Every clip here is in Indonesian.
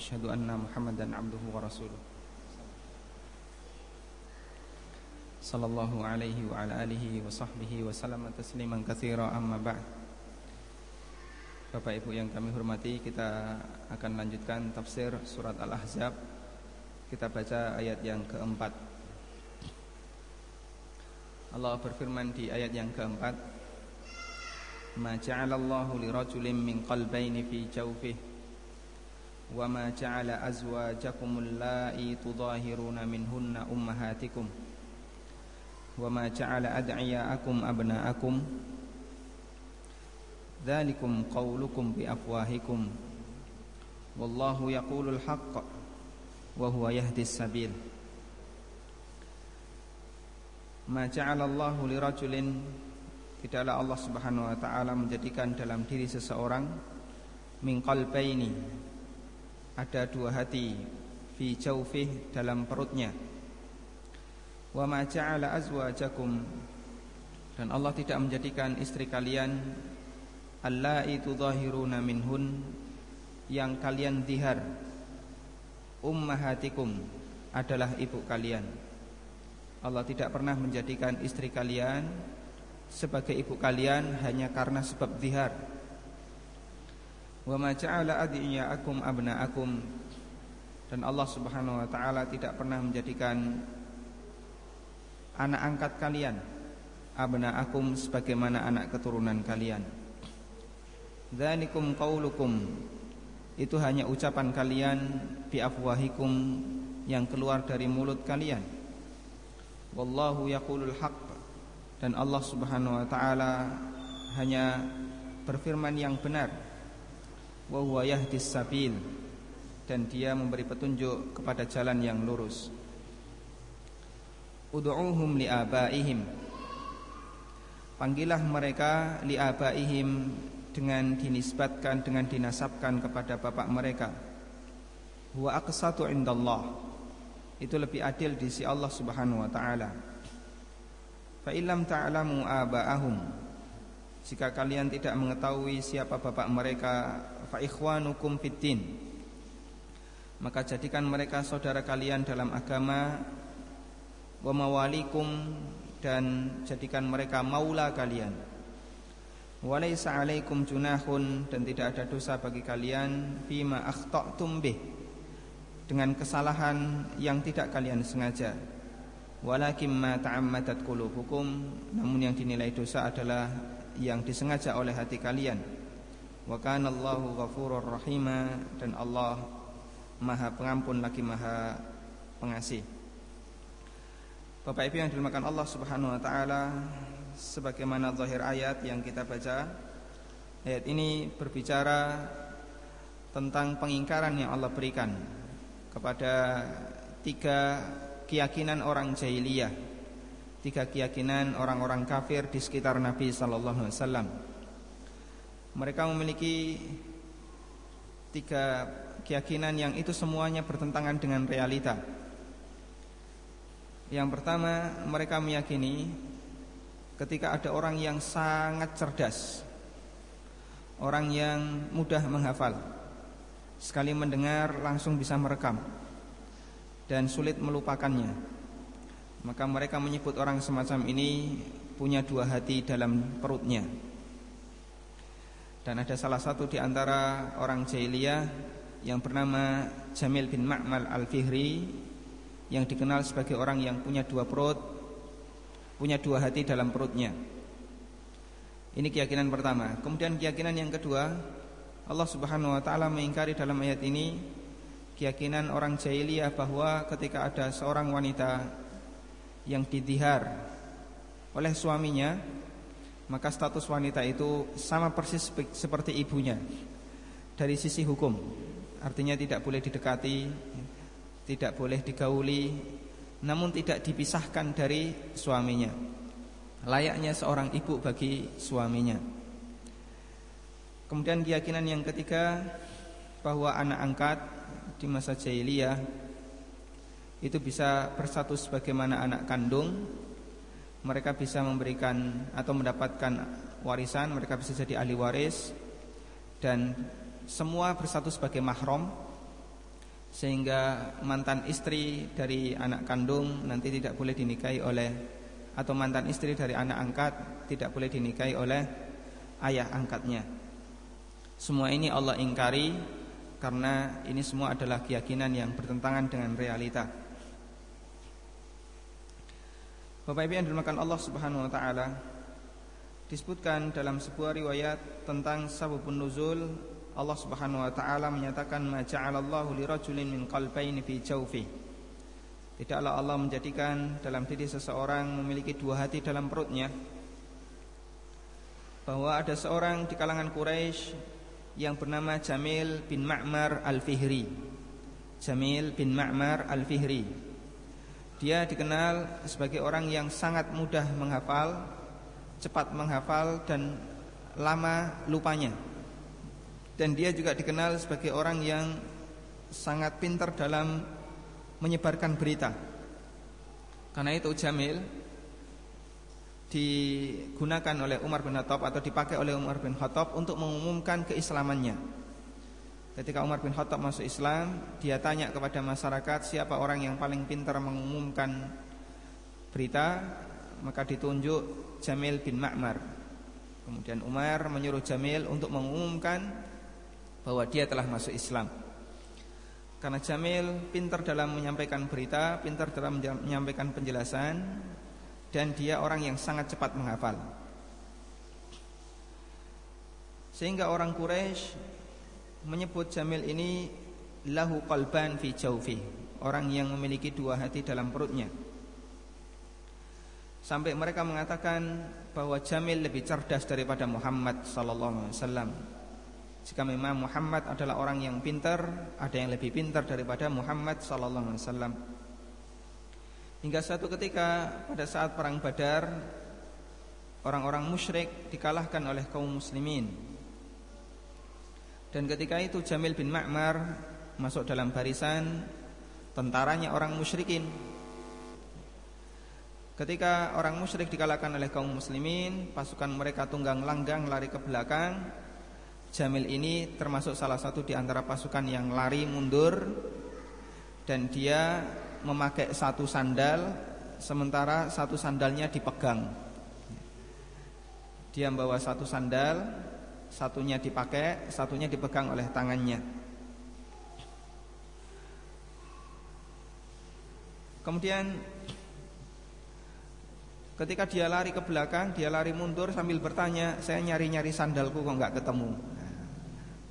وأشهد أن محمدا عبده ورسوله صلى الله عليه وعلى آله وصحبه وسلم تسليما كثيرا أما بعد Bapak Ibu yang kami hormati Kita akan lanjutkan tafsir surat Al-Ahzab Kita baca ayat yang keempat Allah berfirman di ayat yang keempat Ma ja'alallahu lirajulin min qalbayni fi jawfih Wa ma ja'ala azwajakum allai tudahiruna minhunna ummahatikum Wa ma ja'ala ad'iyaakum abna'akum Dhalikum qawlukum bi afwahikum Wallahu yaqulul haqq Wa huwa yahdis sabil Ma ja'alallahu lirajulin Tidaklah Allah subhanahu wa ta'ala menjadikan dalam diri seseorang Min qalbaini Ada dua hati Fi jawfih dalam perutnya. Wa ma ja'ala azwajakum. Dan Allah tidak menjadikan istri kalian Allai tudahiruna minhun Yang kalian dihar Ummahatikum Adalah ibu kalian. Allah tidak pernah menjadikan istri kalian Sebagai ibu kalian Hanya karena sebab dihar Wa ma ja'ala adiya'akum abna'akum Dan Allah subhanahu wa ta'ala Tidak pernah menjadikan Anak angkat kalian Abna'akum sebagaimana anak keturunan kalian Dzalikum qaulukum itu hanya ucapan kalian bi afwahikum yang keluar dari mulut kalian. Wallahu yaqulul haqq dan Allah Subhanahu wa taala hanya berfirman yang benar. Wa huwa yahdis sabil. Dan dia memberi petunjuk kepada jalan yang lurus. Ud'uuhum liabaihim Panggillah mereka liabaihim dengan dinisbatkan dengan dinasabkan kepada bapak mereka. Huwa aqsatu indallah. Itu lebih adil di sisi Allah Subhanahu wa taala. Fa illam ta'lamu aba'ahum jika kalian tidak mengetahui siapa bapak mereka fa ikhwanukum fiddin maka jadikan mereka saudara kalian dalam agama wa mawalikum dan jadikan mereka maula kalian Walaysa alaikum junahun dan tidak ada dosa bagi kalian fima akhta'tum bih dengan kesalahan yang tidak kalian sengaja. Walakin ma ta'ammadat qulubukum namun yang dinilai dosa adalah yang disengaja oleh hati kalian. Wa kana Allahu ghafurur rahima dan Allah Maha Pengampun lagi Maha Pengasih. Bapak Ibu yang dimuliakan Allah Subhanahu wa taala, sebagaimana zahir ayat yang kita baca. Ayat ini berbicara tentang pengingkaran yang Allah berikan kepada tiga keyakinan orang jahiliyah, tiga keyakinan orang-orang kafir di sekitar Nabi sallallahu alaihi wasallam. Mereka memiliki tiga keyakinan yang itu semuanya bertentangan dengan realita. Yang pertama, mereka meyakini ketika ada orang yang sangat cerdas Orang yang mudah menghafal Sekali mendengar langsung bisa merekam Dan sulit melupakannya Maka mereka menyebut orang semacam ini Punya dua hati dalam perutnya Dan ada salah satu di antara orang jahiliyah Yang bernama Jamil bin Ma'mal al-Fihri Yang dikenal sebagai orang yang punya dua perut punya dua hati dalam perutnya. Ini keyakinan pertama. Kemudian keyakinan yang kedua, Allah Subhanahu wa taala mengingkari dalam ayat ini keyakinan orang jahiliyah bahwa ketika ada seorang wanita yang didihar oleh suaminya, maka status wanita itu sama persis seperti ibunya dari sisi hukum. Artinya tidak boleh didekati, tidak boleh digauli, namun tidak dipisahkan dari suaminya. Layaknya seorang ibu bagi suaminya. Kemudian keyakinan yang ketiga bahwa anak angkat di masa jahiliyah itu bisa bersatu sebagaimana anak kandung. Mereka bisa memberikan atau mendapatkan warisan, mereka bisa jadi ahli waris dan semua bersatu sebagai mahram sehingga mantan istri dari anak kandung nanti tidak boleh dinikahi oleh atau mantan istri dari anak angkat tidak boleh dinikahi oleh ayah angkatnya. Semua ini Allah ingkari karena ini semua adalah keyakinan yang bertentangan dengan realita. Bapak Ibu yang dimakan Allah Subhanahu wa taala disebutkan dalam sebuah riwayat tentang sababun nuzul Allah Subhanahu wa taala menyatakan ma ja'alallahu lirajulin min qalbaini fi jawfi. Tidaklah Allah menjadikan dalam diri seseorang memiliki dua hati dalam perutnya. Bahwa ada seorang di kalangan Quraisy yang bernama Jamil bin Ma'mar Al-Fihri. Jamil bin Ma'mar Al-Fihri. Dia dikenal sebagai orang yang sangat mudah menghafal, cepat menghafal dan lama lupanya dan dia juga dikenal sebagai orang yang sangat pintar dalam menyebarkan berita. Karena itu Jamil digunakan oleh Umar bin Khattab atau dipakai oleh Umar bin Khattab untuk mengumumkan keislamannya. Ketika Umar bin Khattab masuk Islam, dia tanya kepada masyarakat siapa orang yang paling pintar mengumumkan berita, maka ditunjuk Jamil bin Ma'mar. Kemudian Umar menyuruh Jamil untuk mengumumkan bahwa dia telah masuk Islam. Karena Jamil pintar dalam menyampaikan berita, pintar dalam menyampaikan penjelasan dan dia orang yang sangat cepat menghafal. Sehingga orang Quraisy menyebut Jamil ini lahu qalban fi jawfi, orang yang memiliki dua hati dalam perutnya. Sampai mereka mengatakan bahwa Jamil lebih cerdas daripada Muhammad sallallahu alaihi wasallam. Jika memang Muhammad adalah orang yang pintar, ada yang lebih pintar daripada Muhammad sallallahu alaihi wasallam. Hingga suatu ketika pada saat perang Badar orang-orang musyrik dikalahkan oleh kaum muslimin. Dan ketika itu Jamil bin Ma'mar masuk dalam barisan tentaranya orang musyrikin. Ketika orang musyrik dikalahkan oleh kaum muslimin, pasukan mereka tunggang langgang lari ke belakang Jamil ini termasuk salah satu di antara pasukan yang lari mundur dan dia memakai satu sandal sementara satu sandalnya dipegang. Dia membawa satu sandal, satunya dipakai, satunya dipegang oleh tangannya. Kemudian ketika dia lari ke belakang, dia lari mundur sambil bertanya, "Saya nyari-nyari sandalku kok nggak ketemu?"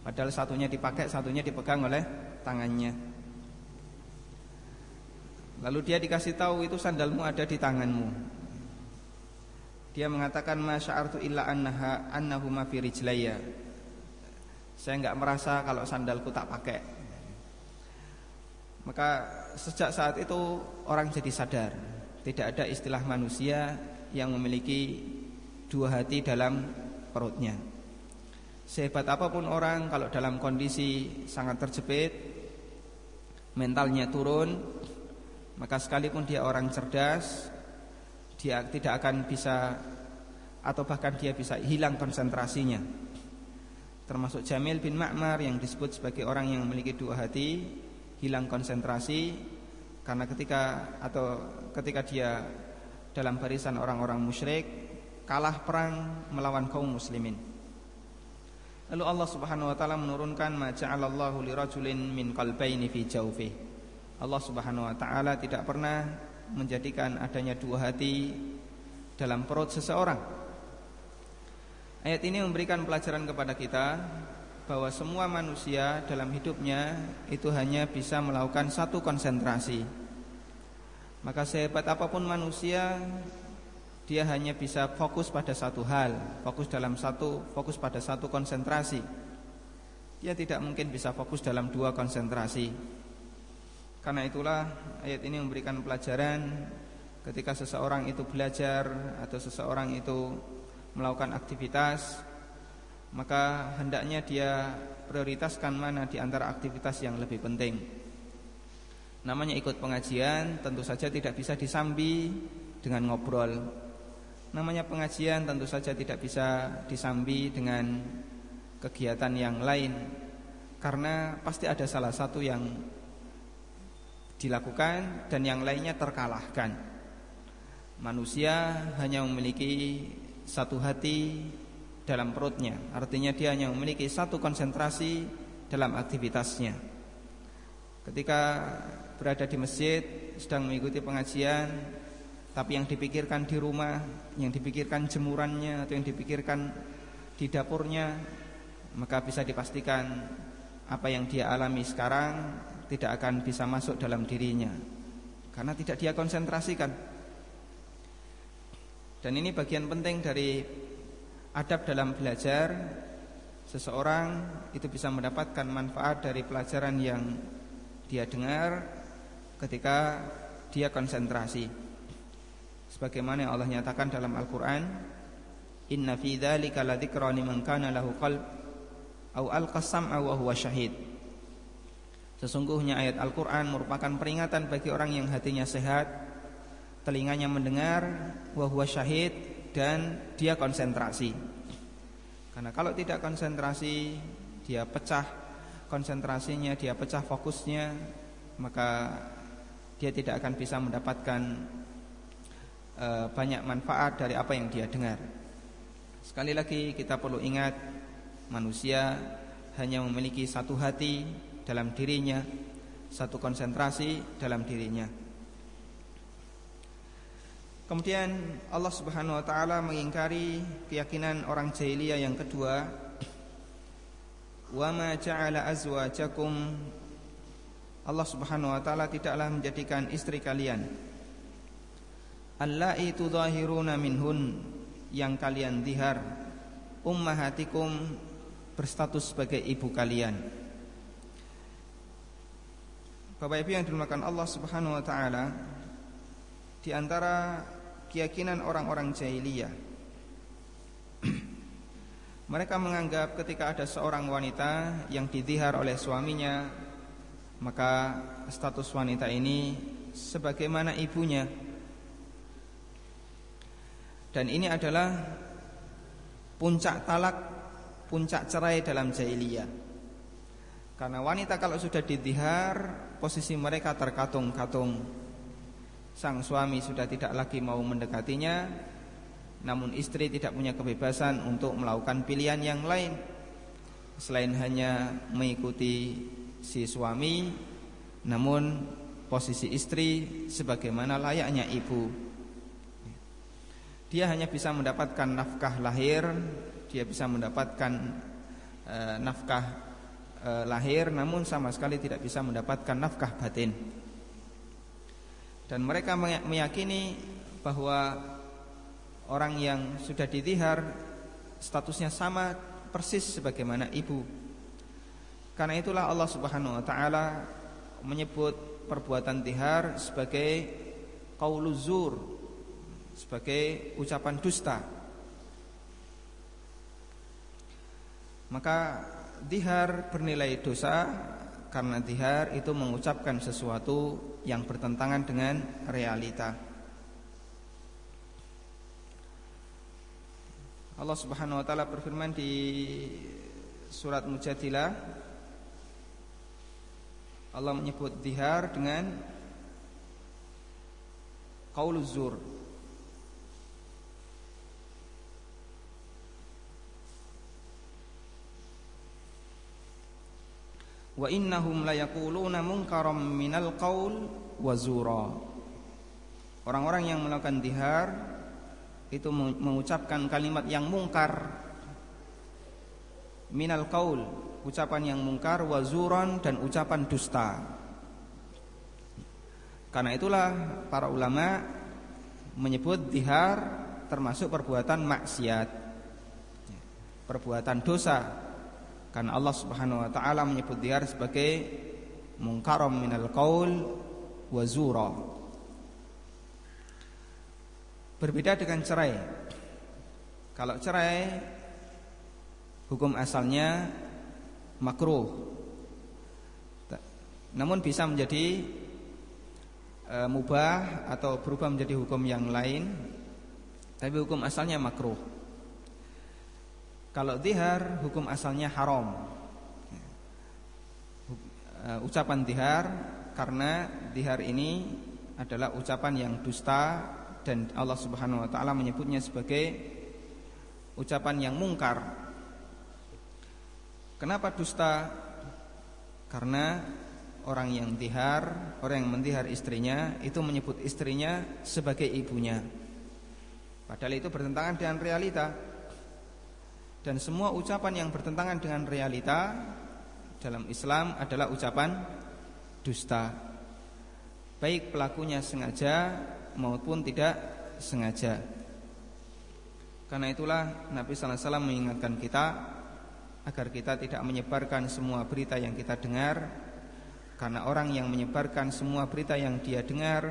Padahal satunya dipakai, satunya dipegang oleh tangannya. Lalu dia dikasih tahu itu sandalmu ada di tanganmu. Dia mengatakan masya'artu illa annaha annahuma fi rijlaya. Saya enggak merasa kalau sandalku tak pakai. Maka sejak saat itu orang jadi sadar, tidak ada istilah manusia yang memiliki dua hati dalam perutnya. Sehebat apa pun orang kalau dalam kondisi sangat terjepit Mentalnya turun Maka sekalipun dia orang cerdas Dia tidak akan bisa Atau bahkan dia bisa hilang konsentrasinya Termasuk Jamil bin Ma'mar yang disebut sebagai orang yang memiliki dua hati Hilang konsentrasi Karena ketika atau ketika dia dalam barisan orang-orang musyrik Kalah perang melawan kaum muslimin Lalu Allah Subhanahu wa taala menurunkan ma ja'alallahu lirajulin min qalbaini fi jawfi. Allah Subhanahu wa taala tidak pernah menjadikan adanya dua hati dalam perut seseorang. Ayat ini memberikan pelajaran kepada kita bahwa semua manusia dalam hidupnya itu hanya bisa melakukan satu konsentrasi. Maka sehebat apa pun manusia dia hanya bisa fokus pada satu hal, fokus dalam satu, fokus pada satu konsentrasi. Dia tidak mungkin bisa fokus dalam dua konsentrasi. Karena itulah ayat ini memberikan pelajaran ketika seseorang itu belajar atau seseorang itu melakukan aktivitas, maka hendaknya dia prioritaskan mana di antara aktivitas yang lebih penting. Namanya ikut pengajian tentu saja tidak bisa disambi dengan ngobrol Namanya pengajian tentu saja tidak bisa disambi dengan kegiatan yang lain Karena pasti ada salah satu yang dilakukan dan yang lainnya terkalahkan. Manusia hanya memiliki satu hati dalam perutnya, artinya dia hanya memiliki satu konsentrasi dalam aktivitasnya. Ketika berada di masjid sedang mengikuti pengajian, tapi yang dipikirkan di rumah, yang dipikirkan jemurannya atau yang dipikirkan di dapurnya, maka bisa dipastikan apa yang dia alami sekarang tidak akan bisa masuk dalam dirinya karena tidak dia konsentrasikan. Dan ini bagian penting dari adab dalam belajar. Seseorang itu bisa mendapatkan manfaat dari pelajaran yang dia dengar ketika dia konsentrasi. Sebagaimana Allah nyatakan dalam Al-Qur'an, "Inna fi dzalika ladzikra liman kana lahu qalb aw alqasam aw huwa syahid." Sesungguhnya ayat Al-Quran merupakan peringatan bagi orang yang hatinya sehat Telinganya mendengar Wahuwa syahid Dan dia konsentrasi. Karena kalau tidak konsentrasi Dia pecah konsentrasinya Dia pecah fokusnya Maka dia tidak akan bisa mendapatkan e, Banyak manfaat dari apa yang dia dengar. Sekali lagi kita perlu ingat Manusia hanya memiliki satu hati dalam dirinya, satu konsentrasi dalam dirinya. Kemudian Allah Subhanahu wa taala mengingkari keyakinan orang jahiliyah yang kedua, "Wa ma ja'ala azwajakum" Allah Subhanahu wa taala tidaklah menjadikan istri kalian allai tudahiruna minhun yang kalian dihar ummahatikum berstatus sebagai ibu kalian. Bapak Ibu yang dimuliakan Allah Subhanahu wa taala, di antara keyakinan orang-orang jahiliyah mereka menganggap ketika ada seorang wanita yang didihar oleh suaminya maka status wanita ini sebagaimana ibunya. Dan ini adalah puncak talak puncak cerai dalam jahiliyah karena wanita kalau sudah didihar posisi mereka terkatung-katung. Sang suami sudah tidak lagi mau mendekatinya, namun istri tidak punya kebebasan untuk melakukan pilihan yang lain selain hanya mengikuti si suami, namun posisi istri sebagaimana layaknya ibu. Dia hanya bisa mendapatkan nafkah lahir, dia bisa mendapatkan e, nafkah e, lahir namun sama sekali tidak bisa mendapatkan nafkah batin. Dan mereka meyakini bahwa orang yang sudah ditihar statusnya sama persis sebagaimana ibu. Karena itulah Allah Subhanahu wa taala menyebut perbuatan tihar sebagai qauluzur sebagai ucapan dusta. Maka dihar bernilai dosa karena dihar itu mengucapkan sesuatu yang bertentangan dengan realita. Allah Subhanahu wa taala berfirman di surat Mujadilah Allah menyebut dihar dengan qauluz zur wa innahum la yaquluna munkaram minal qaul wa zura. Orang-orang yang melakukan dihar itu mengucapkan kalimat yang mungkar minal qaul, ucapan yang mungkar wa zuran dan ucapan dusta. Karena itulah para ulama menyebut dihar termasuk perbuatan maksiat. Perbuatan dosa karena Allah Subhanahu wa taala menyebut dia sebagai mungkaram minal qaul wa zura. Berbeda dengan cerai. Kalau cerai hukum asalnya makruh. Namun bisa menjadi e, mubah atau berubah menjadi hukum yang lain. Tapi hukum asalnya makruh. Kalau dihar hukum asalnya haram. Uh, ucapan dihar karena dihar ini adalah ucapan yang dusta dan Allah Subhanahu wa taala menyebutnya sebagai ucapan yang mungkar. Kenapa dusta? Karena orang yang dihar, orang yang mendihar istrinya itu menyebut istrinya sebagai ibunya. Padahal itu bertentangan dengan realita. Dan semua ucapan yang bertentangan dengan realita dalam Islam adalah ucapan dusta. Baik pelakunya sengaja maupun tidak sengaja. Karena itulah Nabi wasallam mengingatkan kita agar kita tidak menyebarkan semua berita yang kita dengar karena orang yang menyebarkan semua berita yang dia dengar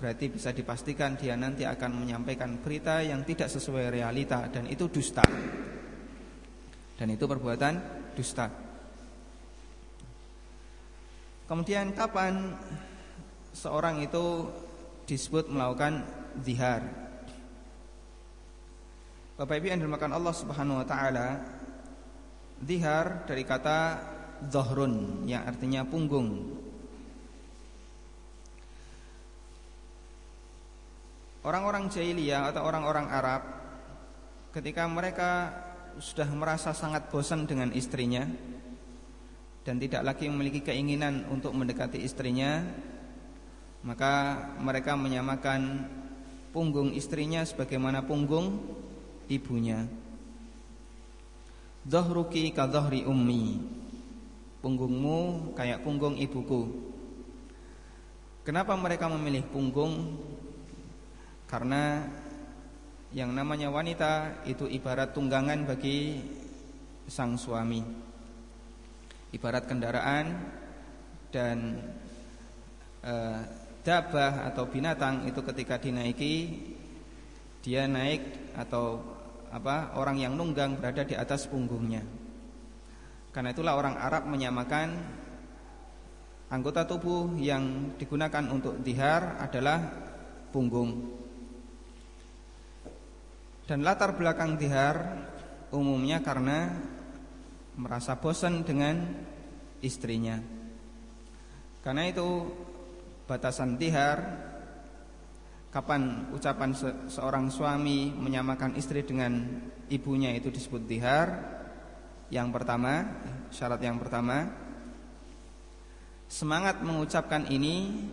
berarti bisa dipastikan dia nanti akan menyampaikan berita yang tidak sesuai realita dan itu dusta. Dan itu perbuatan dusta. Kemudian kapan seorang itu disebut melakukan zihar? Bapak Ibu yang dimakan Allah Subhanahu wa taala, dihar dari kata dhahrun yang artinya punggung. Orang-orang jahiliyah atau orang-orang Arab ketika mereka sudah merasa sangat bosan dengan istrinya dan tidak lagi memiliki keinginan untuk mendekati istrinya, maka mereka menyamakan punggung istrinya sebagaimana punggung ibunya. Dhahruki ka dhahri ummi. Punggungmu kayak punggung ibuku. Kenapa mereka memilih punggung? Karena yang namanya wanita itu ibarat tunggangan bagi sang suami. Ibarat kendaraan dan e, dabah atau binatang itu ketika dinaiki dia naik atau apa orang yang nunggang berada di atas punggungnya. Karena itulah orang Arab menyamakan anggota tubuh yang digunakan untuk dihar adalah punggung. Dan latar belakang dihar umumnya karena merasa bosan dengan istrinya. Karena itu batasan dihar Kapan ucapan se seorang suami menyamakan istri dengan ibunya itu disebut dihar Yang pertama, syarat yang pertama Semangat mengucapkan ini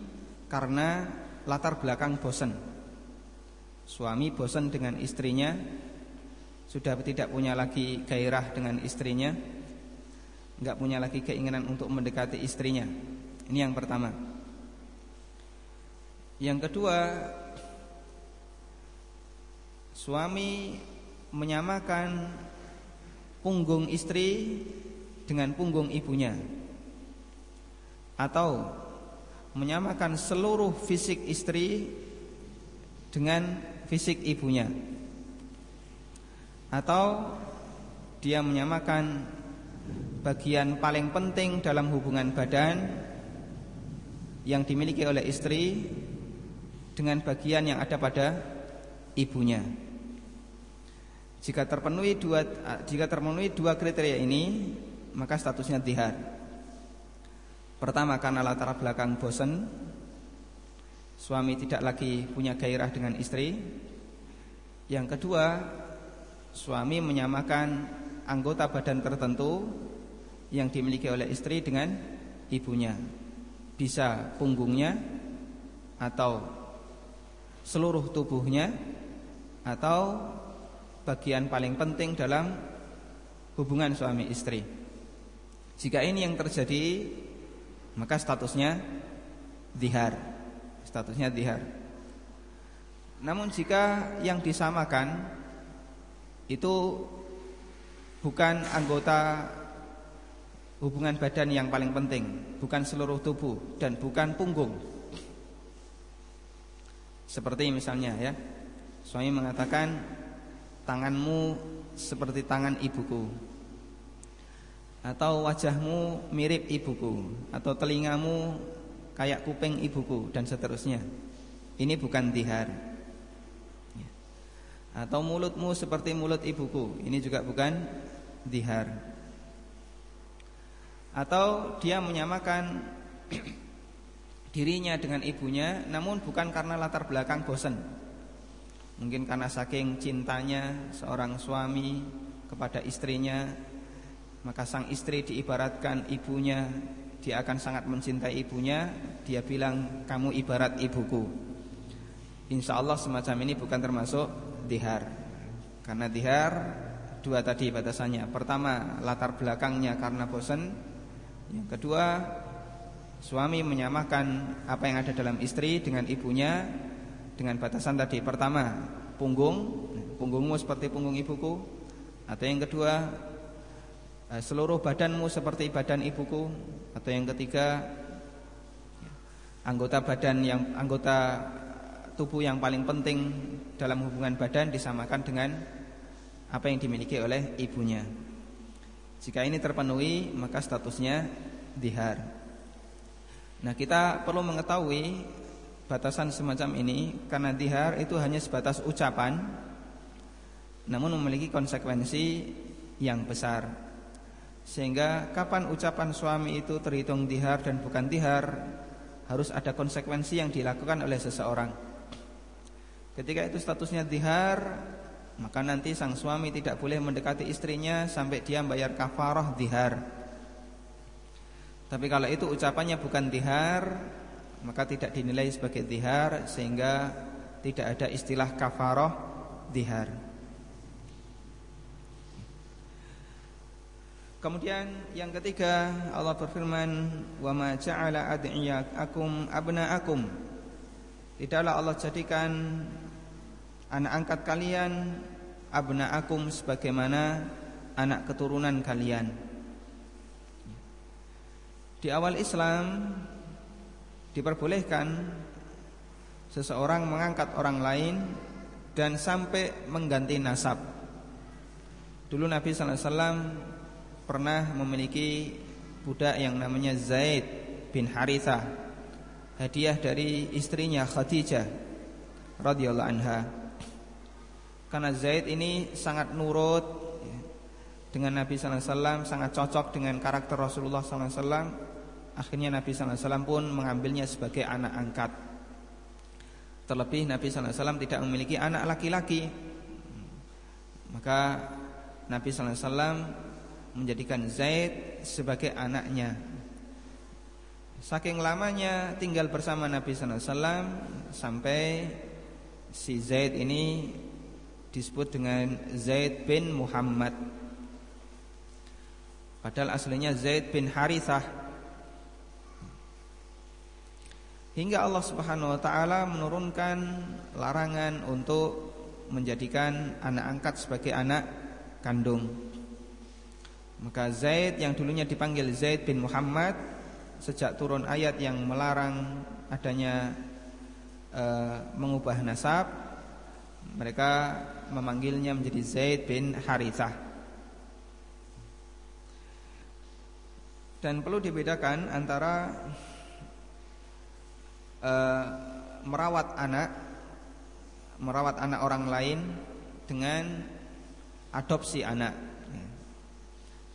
karena latar belakang bosan Suami bosan dengan istrinya Sudah tidak punya lagi gairah dengan istrinya Enggak punya lagi keinginan untuk mendekati istrinya. Ini yang pertama. Yang kedua Suami menyamakan punggung istri dengan punggung ibunya. Atau menyamakan seluruh fisik istri dengan fisik ibunya Atau dia menyamakan bagian paling penting dalam hubungan badan yang dimiliki oleh istri dengan bagian yang ada pada ibunya. Jika terpenuhi dua jika terpenuhi dua kriteria ini, maka statusnya dihar. Pertama karena latar belakang bosan Suami tidak lagi punya gairah dengan istri Yang kedua Suami menyamakan anggota badan tertentu Yang dimiliki oleh istri dengan ibunya Bisa punggungnya Atau seluruh tubuhnya Atau bagian paling penting dalam hubungan suami istri. Jika ini yang terjadi, maka statusnya dihar. Statusnya dihar. Namun jika yang disamakan itu bukan anggota hubungan badan yang paling penting, bukan seluruh tubuh dan bukan punggung. Seperti misalnya ya, suami mengatakan tanganmu seperti tangan ibuku atau wajahmu mirip ibuku atau telingamu kayak kuping ibuku dan seterusnya. Ini bukan tihar. Ya. Atau mulutmu seperti mulut ibuku. Ini juga bukan dihar. Atau dia menyamakan dirinya dengan ibunya namun bukan karena latar belakang bosan mungkin karena saking cintanya seorang suami kepada istrinya maka sang istri diibaratkan ibunya dia akan sangat mencintai ibunya dia bilang kamu ibarat ibuku Insya Allah semacam ini bukan termasuk dihar karena dihar dua tadi batasannya pertama latar belakangnya karena bosan yang kedua Suami menyamakan apa yang ada dalam istri dengan ibunya dengan batasan tadi. Pertama, punggung, punggungmu seperti punggung ibuku. Atau yang kedua, eh, seluruh badanmu seperti badan ibuku. Atau yang ketiga, anggota badan yang anggota tubuh yang paling penting dalam hubungan badan disamakan dengan apa yang dimiliki oleh ibunya. Jika ini terpenuhi, maka statusnya dihar. Nah kita perlu mengetahui batasan semacam ini karena dihar itu hanya sebatas ucapan namun memiliki konsekuensi yang besar sehingga kapan ucapan suami itu terhitung dihar dan bukan dihar harus ada konsekuensi yang dilakukan oleh seseorang. Ketika itu statusnya dihar maka nanti sang suami tidak boleh mendekati istrinya sampai dia membayar kafarah dihar. Tapi kalau itu ucapannya bukan dihar Maka tidak dinilai sebagai dihar Sehingga tidak ada istilah kafaroh dihar Kemudian yang ketiga Allah berfirman Wa ma ja'ala ad'iyakum abna'akum Tidaklah Allah jadikan Anak angkat kalian Abna'akum sebagaimana Anak keturunan kalian di awal Islam diperbolehkan seseorang mengangkat orang lain dan sampai mengganti nasab. Dulu Nabi sallallahu alaihi wasallam pernah memiliki budak yang namanya Zaid bin Harithah, hadiah dari istrinya Khadijah radhiyallahu anha. Karena Zaid ini sangat nurut dengan Nabi sallallahu alaihi wasallam, sangat cocok dengan karakter Rasulullah sallallahu alaihi wasallam. Akhirnya Nabi SAW pun mengambilnya sebagai anak angkat. Terlebih Nabi SAW tidak memiliki anak laki-laki. Maka Nabi SAW menjadikan Zaid sebagai anaknya. Saking lamanya tinggal bersama Nabi SAW Sampai si Zaid ini disebut dengan Zaid bin Muhammad. Padahal aslinya Zaid bin Harithah. Hingga Allah Subhanahu wa taala menurunkan larangan untuk menjadikan anak angkat sebagai anak kandung. Maka Zaid yang dulunya dipanggil Zaid bin Muhammad sejak turun ayat yang melarang adanya e, mengubah nasab, mereka memanggilnya menjadi Zaid bin Harithah. Dan perlu dibedakan antara e, merawat anak merawat anak orang lain dengan adopsi anak.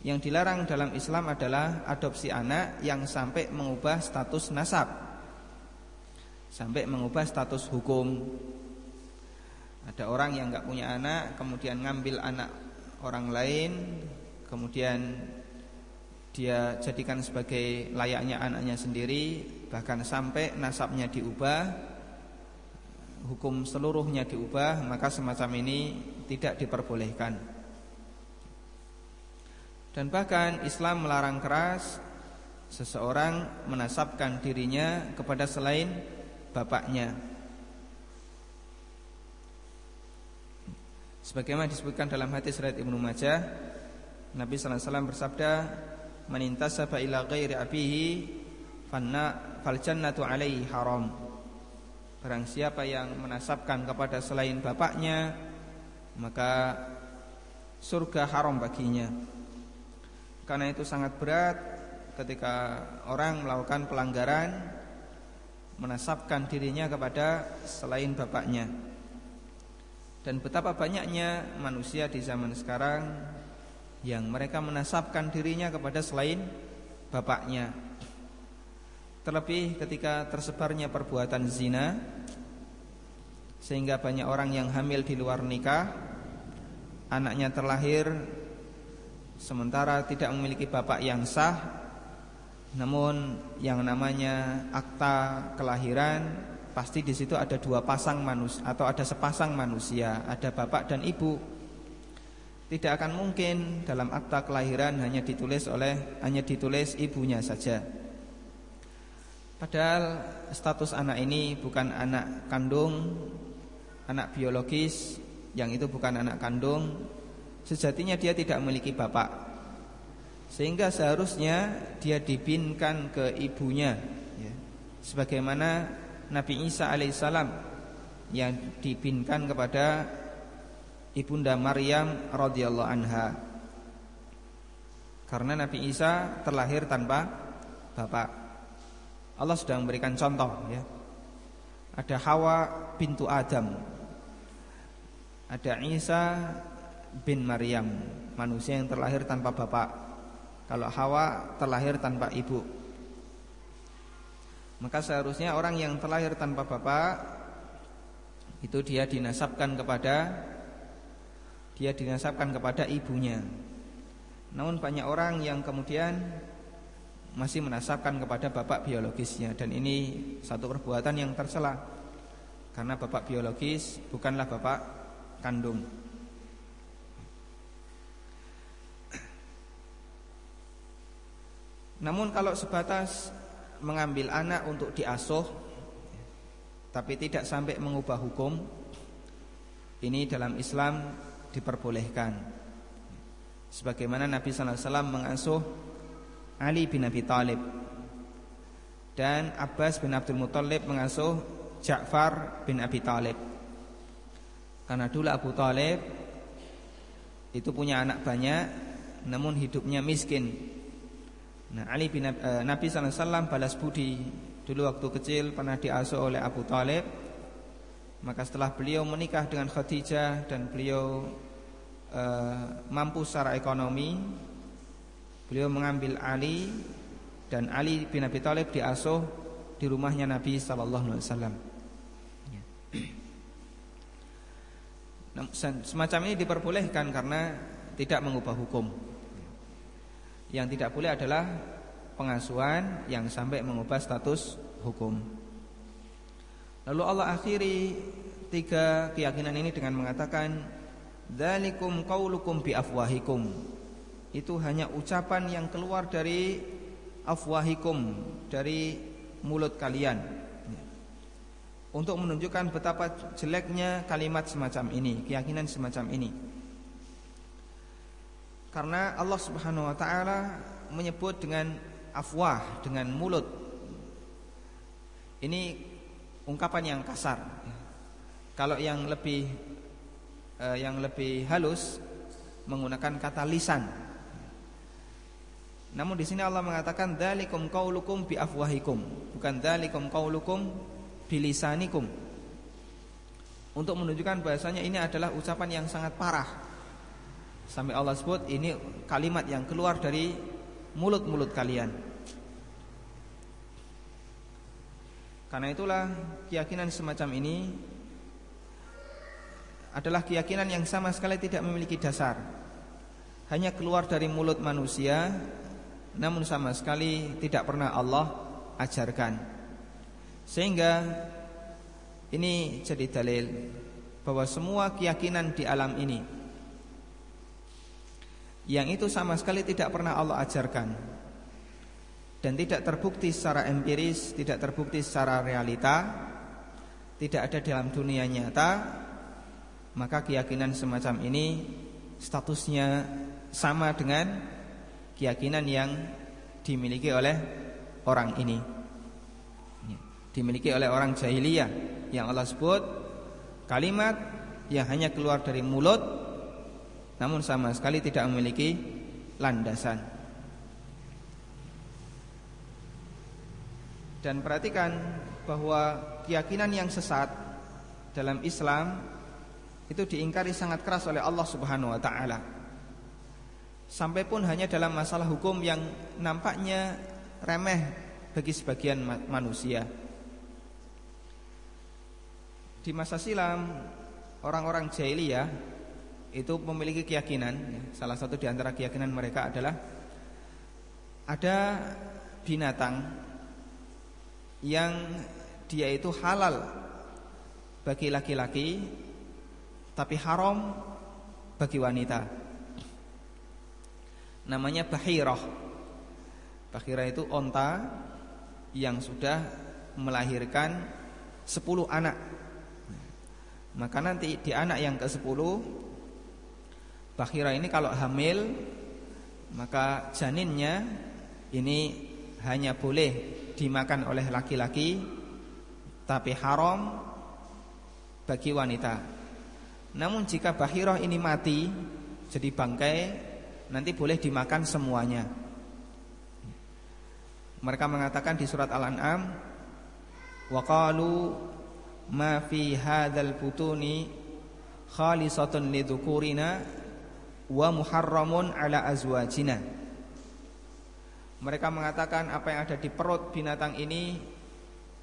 Yang dilarang dalam Islam adalah adopsi anak yang sampai mengubah status nasab. Sampai mengubah status hukum. Ada orang yang nggak punya anak kemudian ngambil anak orang lain, kemudian dia jadikan sebagai layaknya anaknya sendiri bahkan sampai nasabnya diubah hukum seluruhnya diubah maka semacam ini tidak diperbolehkan dan bahkan Islam melarang keras seseorang menasabkan dirinya kepada selain bapaknya sebagaimana disebutkan dalam hadis riwayat Ibnu Majah Nabi sallallahu alaihi wasallam bersabda man intasaba ila ghairi abihi fanna fal jannatu alaihi haram Barang siapa yang menasabkan kepada selain bapaknya maka surga haram baginya. Karena itu sangat berat ketika orang melakukan pelanggaran menasabkan dirinya kepada selain bapaknya. Dan betapa banyaknya manusia di zaman sekarang yang mereka menasabkan dirinya kepada selain bapaknya. Terlebih ketika tersebarnya perbuatan zina Sehingga banyak orang yang hamil di luar nikah Anaknya terlahir Sementara tidak memiliki bapak yang sah Namun yang namanya akta kelahiran Pasti di situ ada dua pasang manusia Atau ada sepasang manusia Ada bapak dan ibu Tidak akan mungkin dalam akta kelahiran hanya ditulis oleh Hanya ditulis ibunya saja Padahal status anak ini bukan anak kandung, anak biologis, yang itu bukan anak kandung. Sejatinya dia tidak memiliki bapak. Sehingga seharusnya dia dibinkan ke ibunya ya. Sebagaimana Nabi Isa alaihissalam yang dibinkan kepada ibunda Maryam radhiyallahu anha. Karena Nabi Isa terlahir tanpa bapak. Allah sudah memberikan contoh ya. Ada Hawa pintu Adam. Ada Isa bin Maryam, manusia yang terlahir tanpa bapak. Kalau Hawa terlahir tanpa ibu. Maka seharusnya orang yang terlahir tanpa bapak itu dia dinasabkan kepada dia dinasabkan kepada ibunya. Namun banyak orang yang kemudian masih menasabkan kepada bapak biologisnya dan ini satu perbuatan yang tercela karena bapak biologis bukanlah bapak kandung. Namun kalau sebatas mengambil anak untuk diasuh tapi tidak sampai mengubah hukum ini dalam Islam diperbolehkan. Sebagaimana Nabi sallallahu alaihi wasallam mengasuh Ali bin Abi Thalib dan Abbas bin Abdul Muthalib mengasuh Ja'far bin Abi Thalib. Karena dulu Abu Thalib itu punya anak banyak namun hidupnya miskin. Nah, Ali bin uh, Nabi SAW balas budi dulu waktu kecil pernah diasuh oleh Abu Thalib. Maka setelah beliau menikah dengan Khadijah dan beliau uh, mampu secara ekonomi, Beliau mengambil Ali dan Ali bin Abi Thalib diasuh di rumahnya Nabi sallallahu alaihi wasallam. Ya. Semacam ini diperbolehkan karena tidak mengubah hukum. Yang tidak boleh adalah pengasuhan yang sampai mengubah status hukum. Lalu Allah akhiri tiga keyakinan ini dengan mengatakan Dzalikum qaulukum bi afwahikum itu hanya ucapan yang keluar dari afwahikum dari mulut kalian untuk menunjukkan betapa jeleknya kalimat semacam ini, keyakinan semacam ini. Karena Allah Subhanahu wa taala menyebut dengan afwah, dengan mulut. Ini ungkapan yang kasar. Kalau yang lebih eh, yang lebih halus menggunakan kata lisan namun di sini Allah mengatakan dzalikum qaulukum bi afwahikum, bukan dzalikum qaulukum bilisanikum. Untuk menunjukkan bahasanya ini adalah ucapan yang sangat parah. Sampai Allah sebut ini kalimat yang keluar dari mulut-mulut kalian. Karena itulah keyakinan semacam ini adalah keyakinan yang sama sekali tidak memiliki dasar. Hanya keluar dari mulut manusia namun sama sekali tidak pernah Allah ajarkan. Sehingga ini jadi dalil bahwa semua keyakinan di alam ini yang itu sama sekali tidak pernah Allah ajarkan. Dan tidak terbukti secara empiris, tidak terbukti secara realita, tidak ada dalam dunia nyata, maka keyakinan semacam ini statusnya sama dengan keyakinan yang dimiliki oleh orang ini. Dimiliki oleh orang jahiliyah yang Allah sebut kalimat yang hanya keluar dari mulut namun sama sekali tidak memiliki landasan dan perhatikan bahwa keyakinan yang sesat dalam Islam itu diingkari sangat keras oleh Allah Subhanahu wa taala Sampai pun hanya dalam masalah hukum yang nampaknya remeh bagi sebagian manusia. Di masa silam orang-orang jahiliyah itu memiliki keyakinan, ya, salah satu di antara keyakinan mereka adalah ada binatang yang dia itu halal bagi laki-laki tapi haram bagi wanita. Namanya bahirah. Bahirah itu onta yang sudah melahirkan 10 anak. Maka nanti di anak yang ke-10 Bahira ini kalau hamil maka janinnya ini hanya boleh dimakan oleh laki-laki tapi haram bagi wanita. Namun jika bahirah ini mati jadi bangkai nanti boleh dimakan semuanya. Mereka mengatakan di surat Al-An'am wa qalu ma fi hadzal butuni khalisatun lidzukurina wa muharramun ala azwajina. Mereka mengatakan apa yang ada di perut binatang ini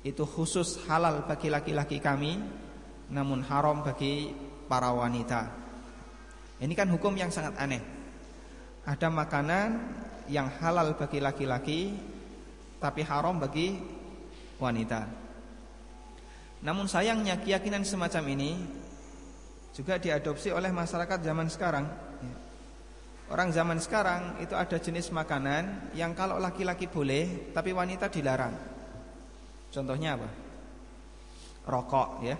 itu khusus halal bagi laki-laki kami namun haram bagi para wanita. Ini kan hukum yang sangat aneh. Ada makanan yang halal bagi laki-laki tapi haram bagi wanita. Namun sayangnya keyakinan semacam ini juga diadopsi oleh masyarakat zaman sekarang. Orang zaman sekarang itu ada jenis makanan yang kalau laki-laki boleh tapi wanita dilarang. Contohnya apa? Rokok ya.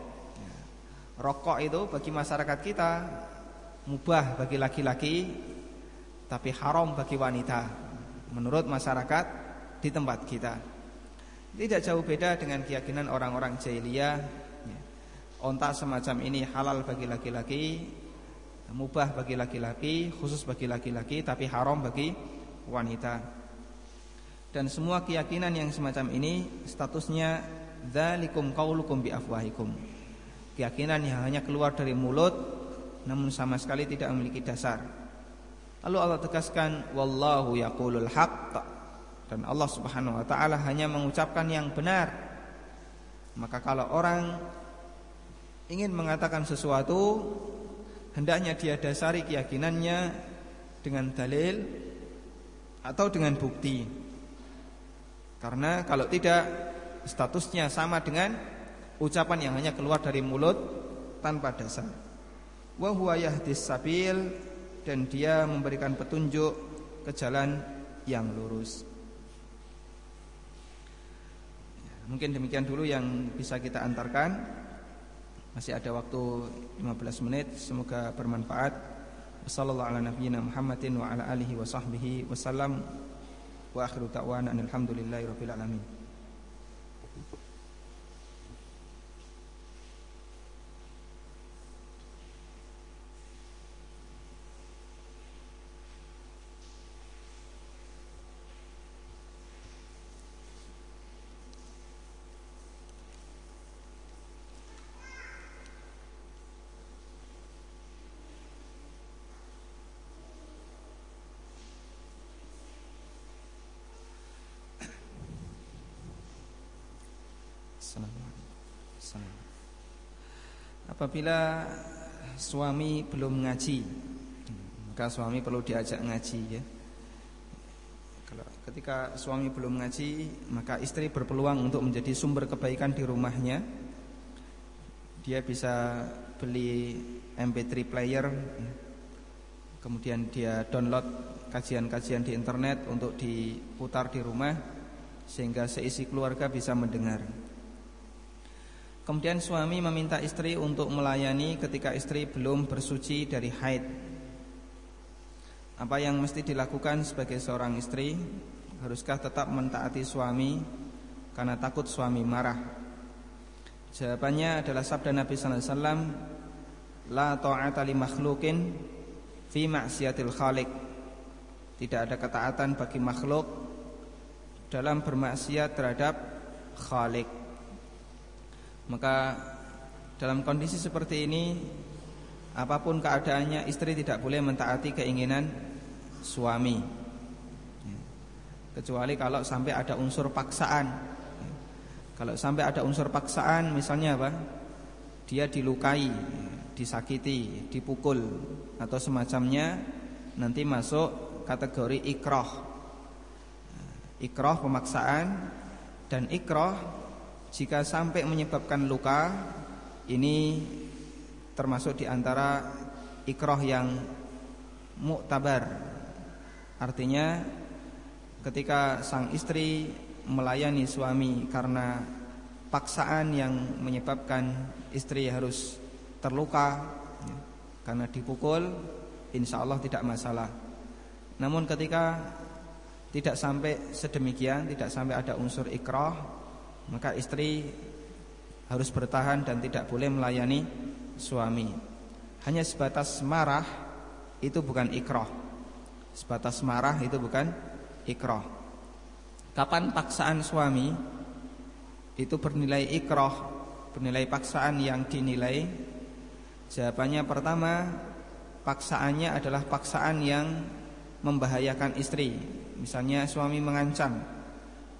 Rokok itu bagi masyarakat kita mubah bagi laki-laki tapi haram bagi wanita menurut masyarakat di tempat kita. Tidak jauh beda dengan keyakinan orang-orang jahiliyah. Onta semacam ini halal bagi laki-laki mubah bagi laki-laki, khusus bagi laki-laki tapi haram bagi wanita. Dan semua keyakinan yang semacam ini statusnya dzalikum qaulukum bi afwahikum. Keyakinan yang hanya keluar dari mulut namun sama sekali tidak memiliki dasar. Lalu Allah tegaskan wallahu yaqulul haqq dan Allah Subhanahu wa taala hanya mengucapkan yang benar. Maka kalau orang ingin mengatakan sesuatu hendaknya dia dasari keyakinannya dengan dalil atau dengan bukti. Karena kalau tidak statusnya sama dengan ucapan yang hanya keluar dari mulut tanpa dasar. Wa huwa yahdis sabil dan dia memberikan petunjuk ke jalan yang lurus. Mungkin demikian dulu yang bisa kita antarkan. Masih ada waktu 15 menit. Semoga bermanfaat. Wassalamualaikum warahmatullahi Muhammadin wa ala alihi wa sahbihi wasallam Wa akhiru ta'wana alhamdulillahi rabbil alamin Apabila suami belum ngaji Maka suami perlu diajak ngaji ya. Kalau ketika suami belum ngaji Maka istri berpeluang untuk menjadi sumber kebaikan di rumahnya. Dia bisa beli MP3 player Kemudian dia download kajian-kajian di internet Untuk diputar di rumah Sehingga seisi keluarga bisa mendengar Kemudian suami meminta istri untuk melayani ketika istri belum bersuci dari haid. Apa yang mesti dilakukan sebagai seorang istri? Haruskah tetap mentaati suami karena takut suami marah? Jawabannya adalah sabda Nabi sallallahu alaihi wasallam, la ta'ata li makhluqin fi maksiatil khaliq. Tidak ada ketaatan bagi makhluk dalam bermaksiat terhadap khalik. Maka dalam kondisi seperti ini Apa pun keadaannya istri tidak boleh mentaati keinginan suami ya. kecuali kalau sampai ada unsur paksaan. Kalau sampai ada unsur paksaan misalnya apa? Dia dilukai, disakiti, dipukul atau semacamnya nanti masuk kategori ikroh. Ikroh pemaksaan dan ikroh jika sampai menyebabkan luka ini termasuk di antara ikroh yang muktabar. Artinya ketika sang istri melayani suami karena paksaan yang menyebabkan istri harus terluka ya, karena dipukul, insya Allah tidak masalah. Namun ketika tidak sampai sedemikian, tidak sampai ada unsur ikrah, maka istri harus bertahan dan tidak boleh melayani suami. Hanya sebatas marah itu bukan ikrah. Sebatas marah itu bukan ikrah. Kapan paksaan suami itu bernilai ikroh, bernilai paksaan yang dinilai? Jawabannya pertama, paksaannya adalah paksaan yang membahayakan istri. Misalnya suami mengancam,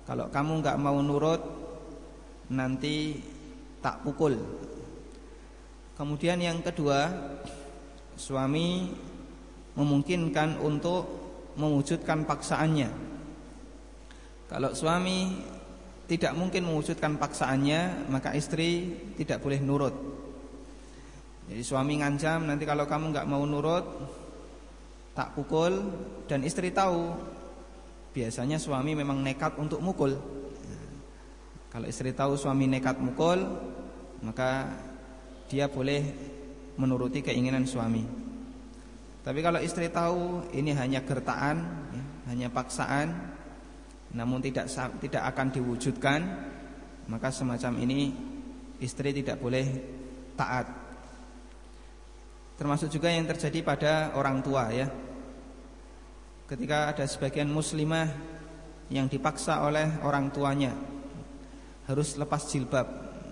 kalau kamu nggak mau nurut, nanti tak pukul. Kemudian yang kedua, suami memungkinkan untuk mewujudkan paksaannya kalau suami tidak mungkin mewujudkan paksaannya, maka istri tidak boleh nurut. Jadi suami ngancam nanti kalau kamu nggak mau nurut tak pukul dan istri tahu biasanya suami memang nekat untuk mukul. Kalau istri tahu suami nekat mukul, maka dia boleh menuruti keinginan suami. Tapi kalau istri tahu ini hanya gertaan, ya, hanya paksaan, namun tidak tidak akan diwujudkan maka semacam ini istri tidak boleh taat termasuk juga yang terjadi pada orang tua ya ketika ada sebagian muslimah yang dipaksa oleh orang tuanya harus lepas jilbab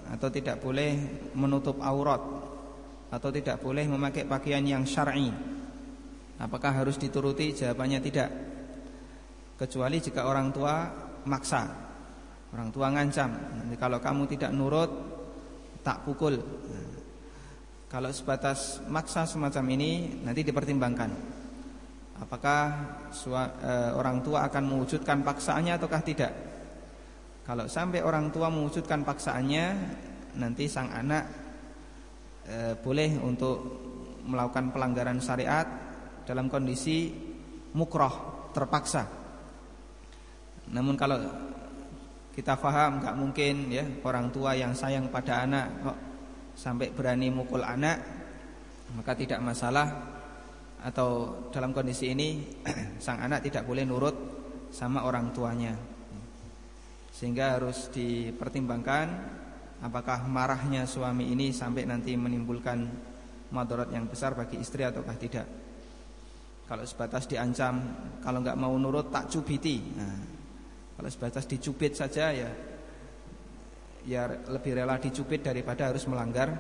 atau tidak boleh menutup aurat atau tidak boleh memakai pakaian yang syar'i apakah harus dituruti jawabannya tidak kecuali jika orang tua maksa. Orang tua ngancam, nanti kalau kamu tidak nurut tak pukul. kalau sebatas maksa semacam ini nanti dipertimbangkan. Apakah e, orang tua akan mewujudkan paksaannya ataukah tidak? Kalau sampai orang tua mewujudkan paksaannya, nanti sang anak e, boleh untuk melakukan pelanggaran syariat dalam kondisi mukroh terpaksa. Namun kalau kita faham nggak mungkin ya orang tua yang sayang pada anak kok sampai berani mukul anak maka tidak masalah atau dalam kondisi ini sang anak tidak boleh nurut sama orang tuanya sehingga harus dipertimbangkan apakah marahnya suami ini sampai nanti menimbulkan madarat yang besar bagi istri ataukah tidak kalau sebatas diancam kalau nggak mau nurut tak cubiti nah, kalau sebatas dicubit saja ya ya lebih rela dicubit daripada harus melanggar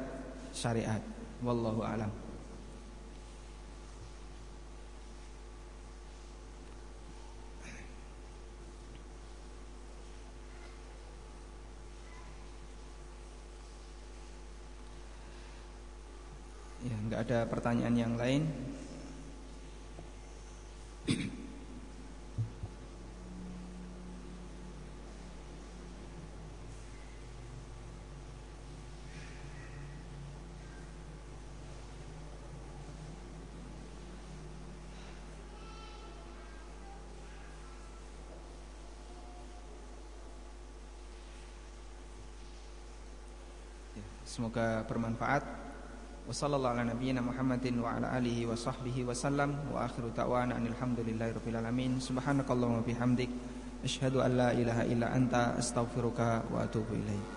syariat. Wallahu alam. Ya, enggak ada pertanyaan yang lain. Semoga bermanfaat. Wassallallahu ala nabiyyina Muhammadin wa ala alihi wa sahbihi wa sallam wa akhiru ta'wana alhamdulillahi rabbil alamin. Subhanakallahumma bihamdik asyhadu an la ilaha illa anta astaghfiruka wa atubu ilaik.